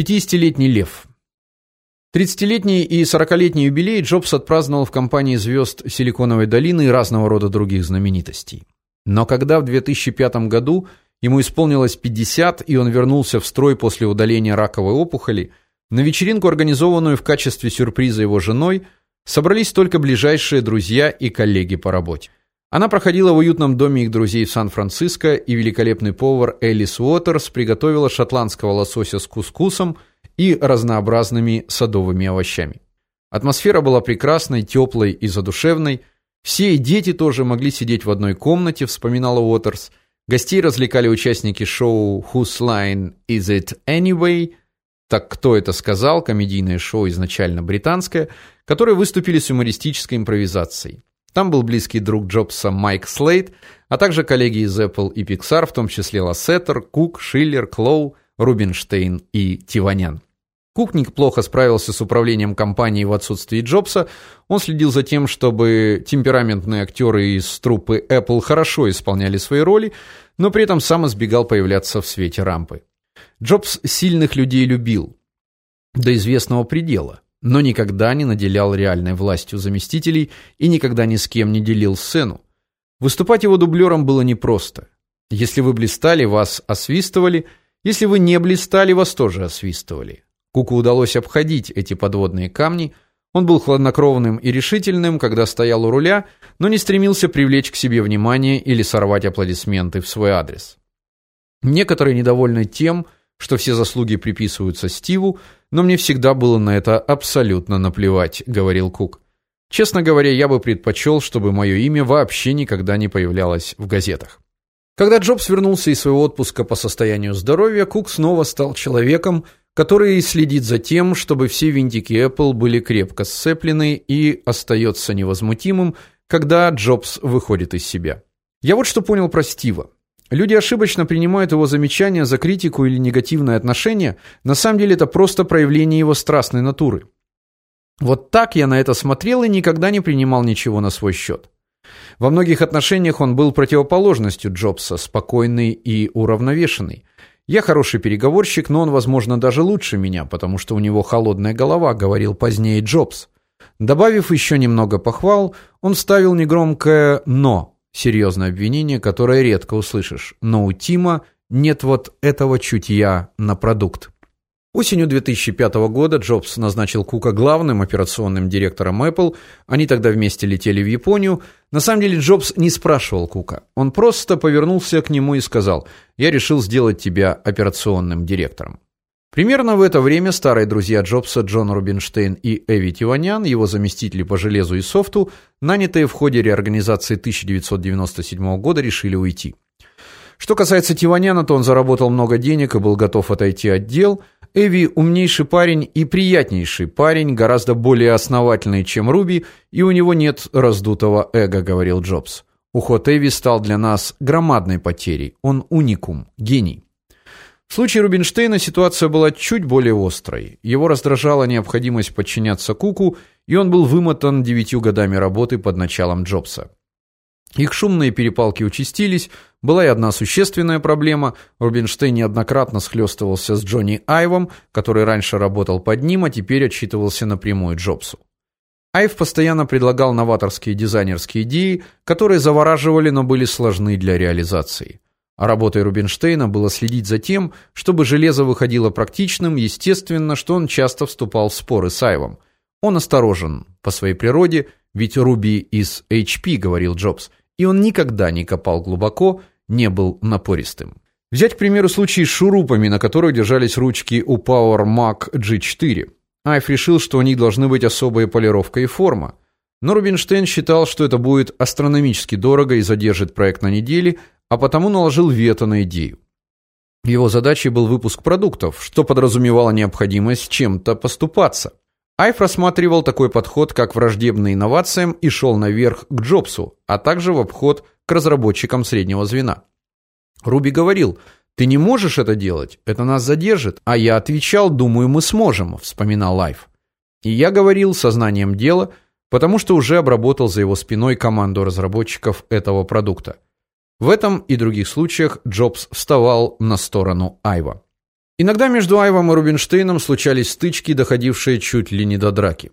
Пятидесятилетний лев. Тридцатилетний и сорокалетний юбилей Джобс отпраздновал в компании звезд Силиконовой долины и разного рода других знаменитостей. Но когда в 2005 году ему исполнилось 50, и он вернулся в строй после удаления раковой опухоли, на вечеринку, организованную в качестве сюрприза его женой, собрались только ближайшие друзья и коллеги по работе. Она проходила в уютном доме их друзей в Сан-Франциско, и великолепный повар Элис Уотерс приготовила шотландского лосося с кускусом и разнообразными садовыми овощами. Атмосфера была прекрасной, теплой и задушевной. Все и дети тоже могли сидеть в одной комнате, вспоминала Уотерс. Гостей развлекали участники шоу Whose Line Is It Anyway? Так кто это сказал? Комедийное шоу изначально британское, которые выступили с юмористической импровизацией. Там был близкий друг Джобса Майк Слейд, а также коллеги из Apple и Pixar, в том числе Лассетер, Кук, Шиллер, Клоу, Рубинштейн и Тиванян. Кук плохо справился с управлением компанией в отсутствии Джобса. Он следил за тем, чтобы темпераментные актеры из труппы Apple хорошо исполняли свои роли, но при этом сам избегал появляться в свете рампы. Джобс сильных людей любил до известного предела но никогда не наделял реальной властью заместителей и никогда ни с кем не делил сцену. Выступать его дублером было непросто. Если вы блистали, вас освистывали, если вы не блистали, вас тоже освистывали. Куку удалось обходить эти подводные камни. Он был хладнокровным и решительным, когда стоял у руля, но не стремился привлечь к себе внимание или сорвать аплодисменты в свой адрес. Некоторые недовольны тем, что все заслуги приписываются Стиву, но мне всегда было на это абсолютно наплевать, говорил Кук. Честно говоря, я бы предпочел, чтобы мое имя вообще никогда не появлялось в газетах. Когда Джобс вернулся из своего отпуска по состоянию здоровья, Кук снова стал человеком, который следит за тем, чтобы все винтики Apple были крепко сцеплены и остается невозмутимым, когда Джобс выходит из себя. Я вот что понял про Стива. Люди ошибочно принимают его замечания за критику или негативное отношение, на самом деле это просто проявление его страстной натуры. Вот так я на это смотрел и никогда не принимал ничего на свой счет. Во многих отношениях он был противоположностью Джобса, спокойный и уравновешенный. Я хороший переговорщик, но он, возможно, даже лучше меня, потому что у него холодная голова, говорил позднее Джобс. Добавив еще немного похвал, он вставил негромкое но серьезное обвинение, которое редко услышишь. Но у Тима нет вот этого чутья на продукт. Осенью 2005 года Джобс назначил Кука главным операционным директором Apple. Они тогда вместе летели в Японию. На самом деле Джобс не спрашивал Кука. Он просто повернулся к нему и сказал: "Я решил сделать тебя операционным директором". Примерно в это время старые друзья Джобса Джон Рубинштейн и Эви Тиванян, его заместители по железу и софту, нанятые в ходе реорганизации 1997 года, решили уйти. Что касается Тиваняна, то он заработал много денег и был готов отойти от дел. Эви умнейший парень и приятнейший парень, гораздо более основательный, чем Руби, и у него нет раздутого эго, говорил Джобс. Уход Эви стал для нас громадной потерей. Он уникум, гений. В случае Рубинштейна ситуация была чуть более острой. Его раздражала необходимость подчиняться Куку, и он был вымотан девятью годами работы под началом Джобса. Их шумные перепалки участились, была и одна существенная проблема. Рубинштейн неоднократно схлестывался с Джонни Айвом, который раньше работал под ним, а теперь отчитывался напрямую Джобсу. Айв постоянно предлагал новаторские дизайнерские идеи, которые завораживали, но были сложны для реализации. А работой Рубинштейна было следить за тем, чтобы железо выходило практичным, естественно, что он часто вступал в споры с Айвом. Он осторожен по своей природе, ведь Руби из HP, говорил Джобс, и он никогда не копал глубоко, не был напористым. Взять, к примеру, случай с шурупами, на которых держались ручки у Power Mac G4. Айв решил, что у них должны быть особая полировка и форма. Но Рубинштейн считал, что это будет астрономически дорого и задержит проект на недели, а потому наложил вето на идею. Его задачей был выпуск продуктов, что подразумевало необходимость чем-то поступаться. Айф рассматривал такой подход как враждебный инновациям и шел наверх к Джобсу, а также в обход к разработчикам среднего звена. Руби говорил: "Ты не можешь это делать, это нас задержит". А я отвечал: "Думаю, мы сможем", вспоминал Айв. И я говорил со знанием дела, потому что уже обработал за его спиной команду разработчиков этого продукта. В этом и других случаях Джобс вставал на сторону Айва. Иногда между Айвом и Рубинштейном случались стычки, доходившие чуть ли не до драки.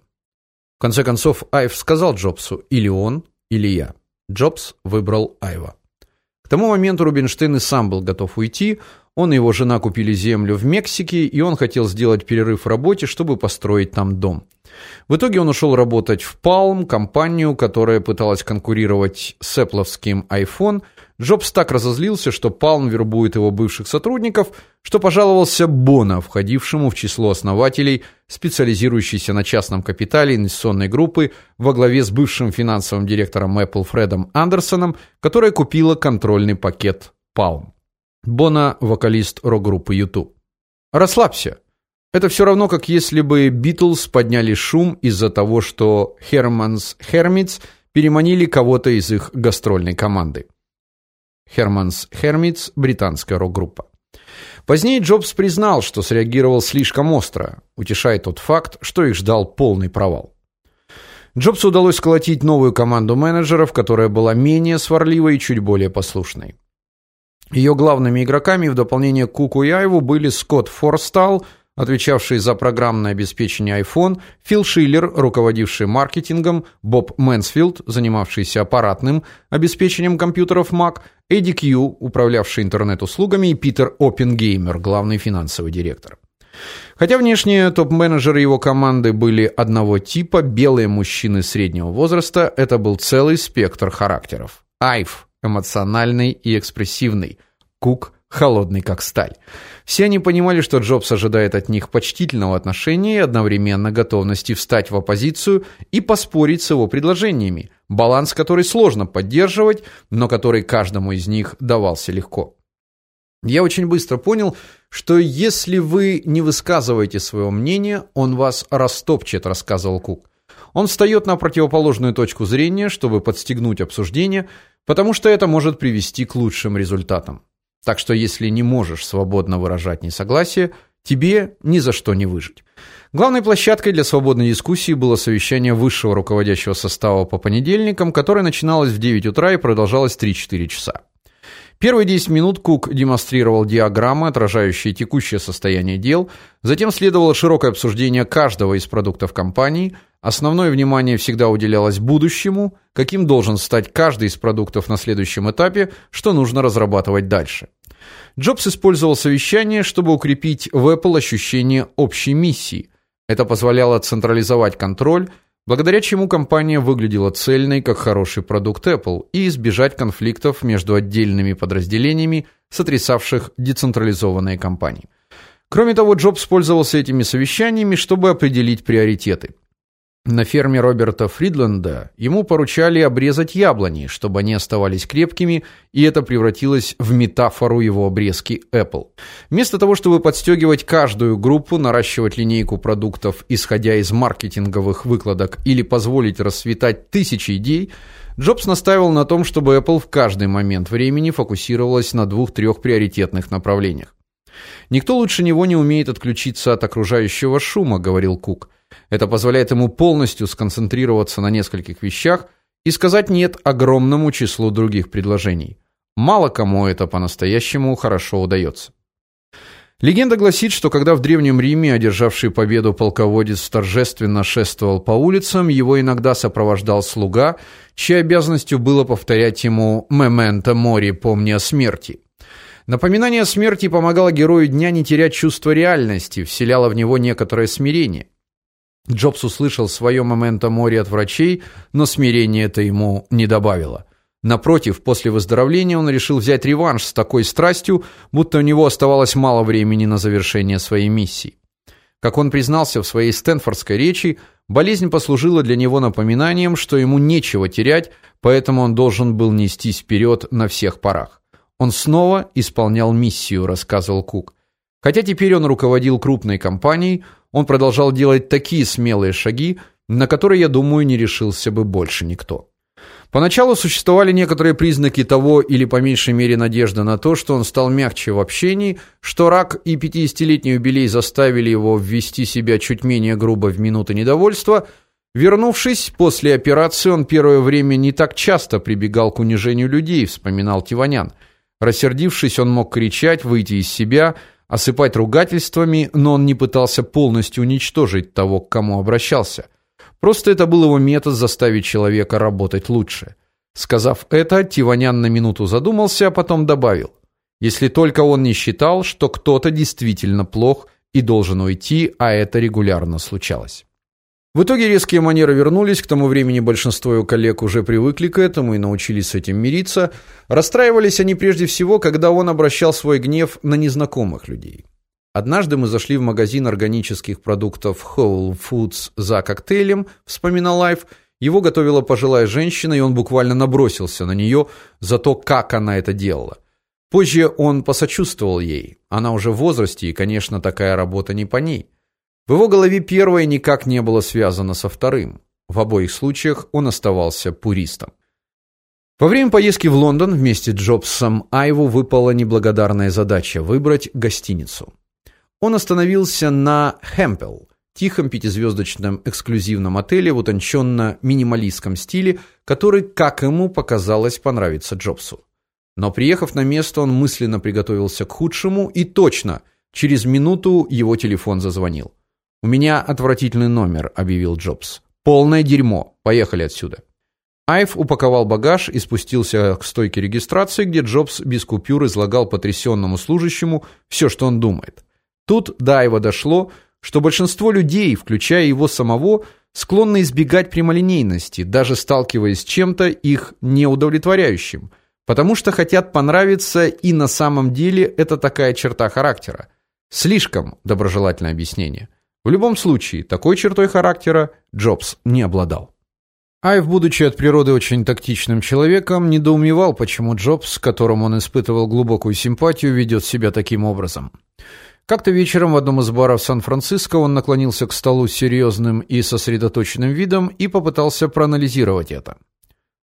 В конце концов Айв сказал Джобсу: "Или он, или я". Джобс выбрал Айва. К тому моменту Рубинштейн и сам был готов уйти. Он и его жена купили землю в Мексике, и он хотел сделать перерыв в работе, чтобы построить там дом. В итоге он ушел работать в Palm, компанию, которая пыталась конкурировать с Apple'овским iPhone. Джобс так разозлился, что Palm вербует его бывших сотрудников, что пожаловался Бона, входившему в число основателей специализирующейся на частном капитале инвестиционной группы во главе с бывшим финансовым директором Apple Фредом Андерсоном, которая купила контрольный пакет Palm. Бона вокалист рок-группы YouTube. Расслабься. Это все равно, как если бы Beatles подняли шум из-за того, что Herman's Hermits переманили кого-то из их гастрольной команды. Herman's Hermits британская рок-группа. Позднее Джобс признал, что среагировал слишком остро, утешая тот факт, что их ждал полный провал. Джобсу удалось сколотить новую команду менеджеров, которая была менее сварливой и чуть более послушной. Ее главными игроками в дополнение к Куку и Айву были Скотт Форстал, отвечавший за программное обеспечение iPhone, Фил Шиллер, руководивший маркетингом, Боб Мэнсфилд, занимавшийся аппаратным обеспечением компьютеров Mac, Эдди Кью, управлявший интернет-услугами, и Питер Оппенгеймер, главный финансовый директор. Хотя внешние топ-менеджеры его команды были одного типа, белые мужчины среднего возраста, это был целый спектр характеров. Айв эмоциональный и экспрессивный, Кук холодный как сталь. Все они понимали, что Джобс ожидает от них почтительного отношения и одновременно готовности встать в оппозицию и поспорить с его предложениями, баланс который сложно поддерживать, но который каждому из них давался легко. Я очень быстро понял, что если вы не высказываете своего мнения, он вас растопчет, рассказывал Кук. Он встает на противоположную точку зрения, чтобы подстегнуть обсуждение, потому что это может привести к лучшим результатам. Так что если не можешь свободно выражать несогласие, тебе ни за что не выжить. Главной площадкой для свободной дискуссии было совещание высшего руководящего состава по понедельникам, которое начиналось в 9 утра и продолжалось 3-4 часа. Первые 10 минут Кук демонстрировал диаграммы, отражающие текущее состояние дел, затем следовало широкое обсуждение каждого из продуктов компании, основное внимание всегда уделялось будущему, каким должен стать каждый из продуктов на следующем этапе, что нужно разрабатывать дальше. Джобс использовал совещание, чтобы укрепить в Apple ощущение общей миссии. Это позволяло централизовать контроль, благодаря чему компания выглядела цельной, как хороший продукт Apple, и избежать конфликтов между отдельными подразделениями, сотрясавших децентрализованные компании. Кроме того, Джобс пользовался этими совещаниями, чтобы определить приоритеты. На ферме Роберта Фридленда ему поручали обрезать яблони, чтобы они оставались крепкими, и это превратилось в метафору его обрезки Apple. Вместо того, чтобы подстегивать каждую группу наращивать линейку продуктов, исходя из маркетинговых выкладок или позволить расцветать тысячи идей, Джобс настаивал на том, чтобы Apple в каждый момент времени фокусировалась на двух-трех приоритетных направлениях. Никто лучше него не умеет отключиться от окружающего шума, говорил Кук. Это позволяет ему полностью сконцентрироваться на нескольких вещах и сказать нет огромному числу других предложений. Мало кому это по-настоящему хорошо удается. Легенда гласит, что когда в древнем Риме одержавший победу полководец торжественно шествовал по улицам, его иногда сопровождал слуга, чьей обязанностью было повторять ему «Мементо мори, помни о смерти». Напоминание о смерти помогало герою дня не терять чувство реальности, вселяло в него некоторое смирение. Джобс услышал свое моменто море от врачей, но смирение это ему не добавило. Напротив, после выздоровления он решил взять реванш с такой страстью, будто у него оставалось мало времени на завершение своей миссии. Как он признался в своей стэнфордской речи, болезнь послужила для него напоминанием, что ему нечего терять, поэтому он должен был нестись вперед на всех парах. Он снова исполнял миссию, рассказывал Кук. Хотя теперь он руководил крупной компанией, он продолжал делать такие смелые шаги, на которые, я думаю, не решился бы больше никто. Поначалу существовали некоторые признаки того или по меньшей мере надежда на то, что он стал мягче в общении, что рак и 50-летний юбилей заставили его ввести себя чуть менее грубо в минуты недовольства. Вернувшись после операции, он первое время не так часто прибегал к унижению людей, вспоминал Тиванян. Рассердившись, он мог кричать, выйти из себя, осыпать ругательствами, но он не пытался полностью уничтожить того, к кому обращался. Просто это был его метод заставить человека работать лучше. Сказав это, Тиванян на минуту задумался, а потом добавил: если только он не считал, что кто-то действительно плох и должен уйти, а это регулярно случалось. В итоге резкие манеры вернулись, к тому времени большинство его коллег уже привыкли к этому и научились с этим мириться. Расстраивались они прежде всего, когда он обращал свой гнев на незнакомых людей. Однажды мы зашли в магазин органических продуктов Whole Foods за коктейлем, вспоминал Айв. Его готовила пожилая женщина, и он буквально набросился на нее за то, как она это делала. Позже он посочувствовал ей. Она уже в возрасте, и, конечно, такая работа не по ней. В его голове первое никак не было связано со вторым. В обоих случаях он оставался пуристом. Во время поездки в Лондон вместе с Джобсом Айву выпала неблагодарная задача выбрать гостиницу. Он остановился на Хэмпел, тихом пятизвездочном эксклюзивном отеле в утонченно-минималистском стиле, который, как ему показалось, понравится Джобсу. Но приехав на место, он мысленно приготовился к худшему, и точно, через минуту его телефон зазвонил. У меня отвратительный номер, объявил Джобс. Полное дерьмо. Поехали отсюда. Айв упаковал багаж и спустился к стойке регистрации, где Джобс без купюр излагал потрясенному служащему все, что он думает. Тут до Айва дошло, что большинство людей, включая его самого, склонны избегать прямолинейности, даже сталкиваясь с чем-то их неудовлетворяющим – Потому что хотят понравиться, и на самом деле это такая черта характера. Слишком доброжелательное объяснение. В любом случае, такой чертой характера Джобс не обладал. Айв, будучи от природы очень тактичным человеком, недоумевал, почему Джобс, к которому он испытывал глубокую симпатию, ведет себя таким образом. Как-то вечером в одном из баров Сан-Франциско он наклонился к столу с серьезным и сосредоточенным видом и попытался проанализировать это.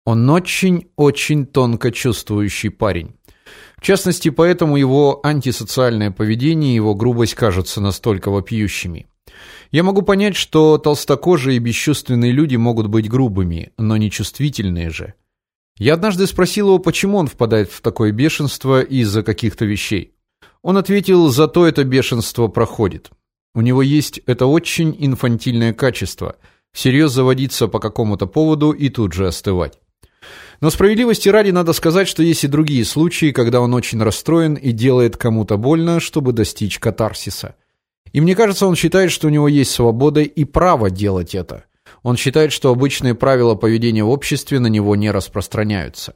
Он очень-очень тонко чувствующий парень. В частности, поэтому его антисоциальное поведение и его грубость кажутся настолько вопиющими. Я могу понять, что толстокожие и бесчувственные люди могут быть грубыми, но не чувствительные же. Я однажды спросил его, почему он впадает в такое бешенство из-за каких-то вещей. Он ответил: "Зато это бешенство проходит. У него есть это очень инфантильное качество всерьез заводиться по какому-то поводу и тут же остывать. Но справедливости ради надо сказать, что есть и другие случаи, когда он очень расстроен и делает кому-то больно, чтобы достичь катарсиса. И мне кажется, он считает, что у него есть свобода и право делать это. Он считает, что обычные правила поведения в обществе на него не распространяются.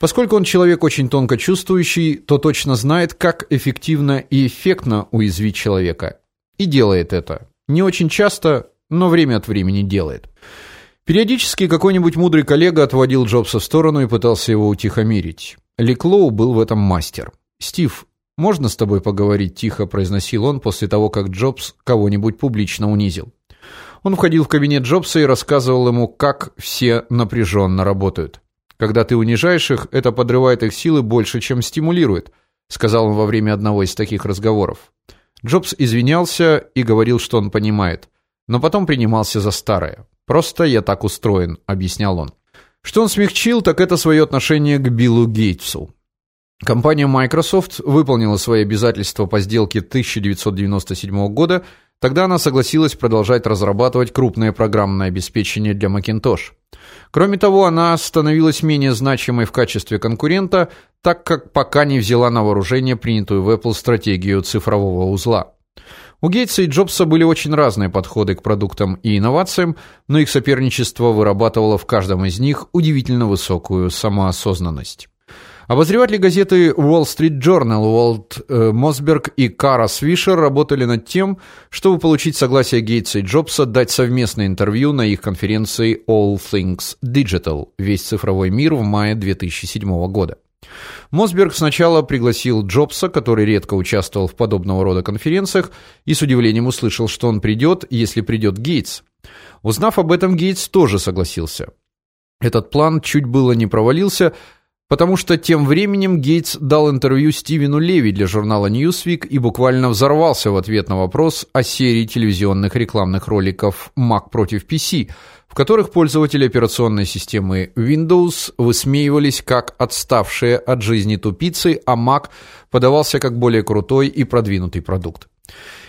Поскольку он человек очень тонко чувствующий, то точно знает, как эффективно и эффектно уязвить человека. И делает это. Не очень часто, но время от времени делает. Периодически какой-нибудь мудрый коллега отводил Джобса в сторону и пытался его утихомирить. Ликлоу был в этом мастер. "Стив, можно с тобой поговорить?" тихо произносил он после того, как Джобс кого-нибудь публично унизил. Он входил в кабинет Джобса и рассказывал ему, как все напряженно работают. Когда ты унижаешь их, это подрывает их силы больше, чем стимулирует, сказал он во время одного из таких разговоров. Джобс извинялся и говорил, что он понимает, но потом принимался за старое. Просто я так устроен, объяснял он. Что он смягчил, так это свое отношение к Биллу Гейтсу. Компания Microsoft выполнила свои обязательства по сделке 1997 года. Тогда она согласилась продолжать разрабатывать крупное программное обеспечение для Macintosh. Кроме того, она становилась менее значимой в качестве конкурента, так как пока не взяла на вооружение принятую в Apple стратегию цифрового узла. У Гейтса и Джобса были очень разные подходы к продуктам и инновациям, но их соперничество вырабатывало в каждом из них удивительно высокую самоосознанность. Обозреватели газеты Wall Street Journal Уолт э, Мосберг и Кара Свишер работали над тем, чтобы получить согласие Гейтса и Джобса дать совместное интервью на их конференции All Things Digital Весь цифровой мир в мае 2007 года. Мосберг сначала пригласил Джобса, который редко участвовал в подобного рода конференциях, и с удивлением услышал, что он придет, если придет Гейтс. Узнав об этом, Гейтс тоже согласился. Этот план чуть было не провалился, потому что тем временем Гейтс дал интервью Стивену Леви для журнала Newsweek и буквально взорвался в ответ на вопрос о серии телевизионных рекламных роликов Mac против PC, в которых пользователи операционной системы Windows высмеивались как отставшие от жизни тупицы, а Mac подавался как более крутой и продвинутый продукт.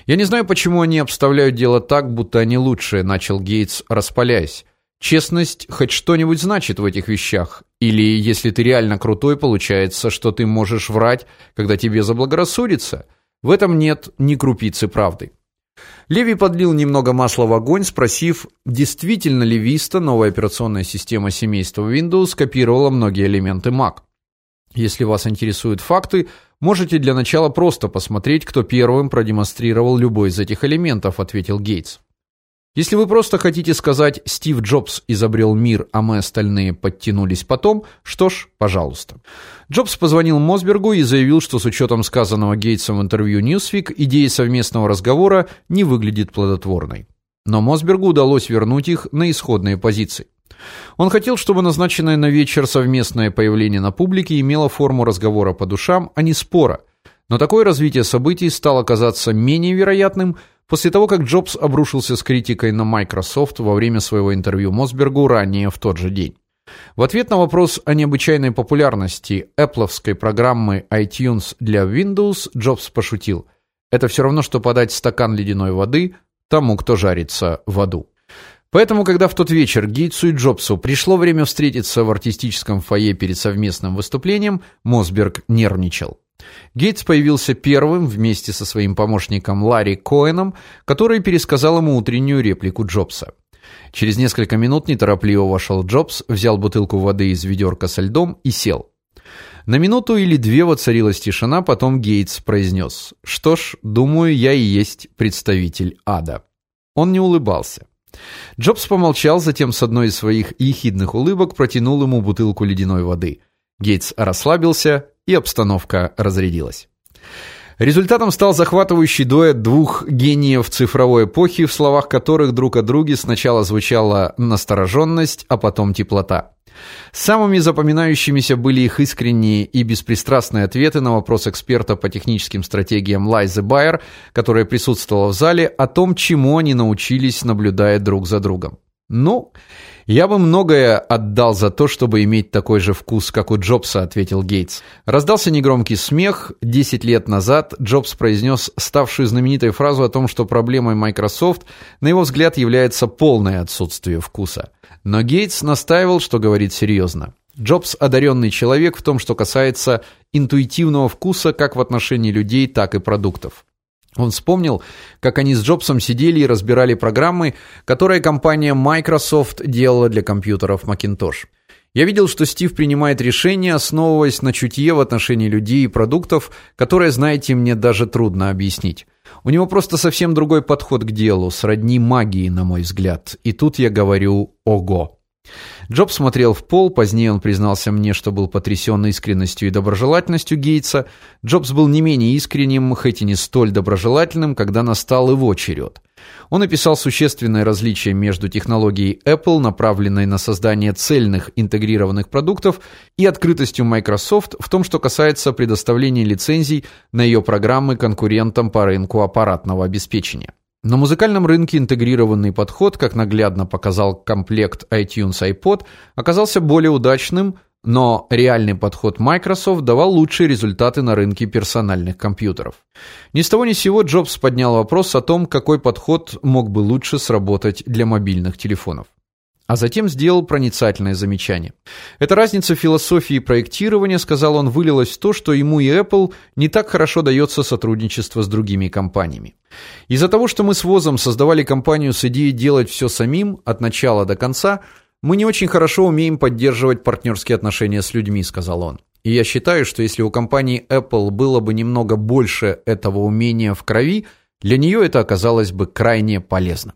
Я не знаю, почему они обставляют дело так, будто они лучшие, начал Гейтс, распаляясь. Честность хоть что-нибудь значит в этих вещах? Или если ты реально крутой, получается, что ты можешь врать, когда тебе заблагорассудится? В этом нет ни крупицы правды. Леви подлил немного масла в огонь, спросив, действительно ли Vista, новая операционная система семейства Windows, копировала многие элементы Mac. Если вас интересуют факты, можете для начала просто посмотреть, кто первым продемонстрировал любой из этих элементов, ответил Гейтс. Если вы просто хотите сказать Стив Джобс изобрел мир, а мы остальные подтянулись потом, что ж, пожалуйста. Джобс позвонил Мосбергу и заявил, что с учетом сказанного Гейтсом в интервью Newsweek, идея совместного разговора не выглядит плодотворной. Но Мосбергу удалось вернуть их на исходные позиции. Он хотел, чтобы назначенное на вечер совместное появление на публике имело форму разговора по душам, а не спора. Но такое развитие событий стало казаться менее вероятным, После того, как Джобс обрушился с критикой на Microsoft во время своего интервью Мосбергу ранее в тот же день. В ответ на вопрос о необычайной популярности Apple'овской программы iTunes для Windows, Джобс пошутил: "Это все равно что подать стакан ледяной воды тому, кто жарится в аду". Поэтому, когда в тот вечер Гейтсу и Джобсу пришло время встретиться в артистическом фойе перед совместным выступлением, Мосберг нервничал. Гейтс появился первым вместе со своим помощником Ларри Коэном, который пересказал ему утреннюю реплику Джобса. Через несколько минут неторопливо вошел Джобс, взял бутылку воды из ведерка со льдом и сел. На минуту или две воцарилась тишина, потом Гейтс произнес: "Что ж, думаю, я и есть представитель ада". Он не улыбался. Джобс помолчал, затем с одной из своих ехидных улыбок протянул ему бутылку ледяной воды. Гейтс расслабился, и обстановка разрядилась. Результатом стал захватывающий дуэт двух гениев цифровой эпохи, в словах которых друг о друге сначала звучала настороженность, а потом теплота. Самыми запоминающимися были их искренние и беспристрастные ответы на вопрос эксперта по техническим стратегиям Лайзы Байер, которая присутствовала в зале, о том, чему они научились, наблюдая друг за другом. Ну, я бы многое отдал за то, чтобы иметь такой же вкус, как у Джобса, ответил Гейтс. Раздался негромкий смех. Десять лет назад Джобс произнес ставшую знаменитой фразу о том, что проблемой Microsoft, на его взгляд, является полное отсутствие вкуса. Но Гейтс настаивал, что говорит серьезно. Джобс одаренный человек в том, что касается интуитивного вкуса как в отношении людей, так и продуктов. Он вспомнил, как они с Джобсом сидели и разбирали программы, которые компания Microsoft делала для компьютеров Macintosh. Я видел, что Стив принимает решения, основываясь на чутье в отношении людей и продуктов, которые, знаете, мне даже трудно объяснить. У него просто совсем другой подход к делу, сродни магии, на мой взгляд. И тут я говорю: "Ого!" Джобс смотрел в пол, позднее он признался мне, что был потрясен искренностью и доброжелательностью Гейтса. Джобс был не менее искренним, хоть и не столь доброжелательным, когда настал его черед. Он описал существенное различие между технологией Apple, направленной на создание цельных интегрированных продуктов, и открытостью Microsoft в том, что касается предоставления лицензий на ее программы конкурентам по рынку аппаратного обеспечения. На музыкальном рынке интегрированный подход, как наглядно показал комплект iTunes iPod, оказался более удачным, но реальный подход Microsoft давал лучшие результаты на рынке персональных компьютеров. Ни с того ни с сего Джобс поднял вопрос о том, какой подход мог бы лучше сработать для мобильных телефонов а затем сделал проницательное замечание. Эта разница в философии проектирования, сказал он, вылилась в то, что ему и Apple не так хорошо дается сотрудничество с другими компаниями. Из-за того, что мы с Возом создавали компанию с идеей делать все самим от начала до конца, мы не очень хорошо умеем поддерживать партнерские отношения с людьми, сказал он. И я считаю, что если у компании Apple было бы немного больше этого умения в крови, для нее это оказалось бы крайне полезно.